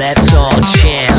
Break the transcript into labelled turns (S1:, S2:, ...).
S1: Let's all chant.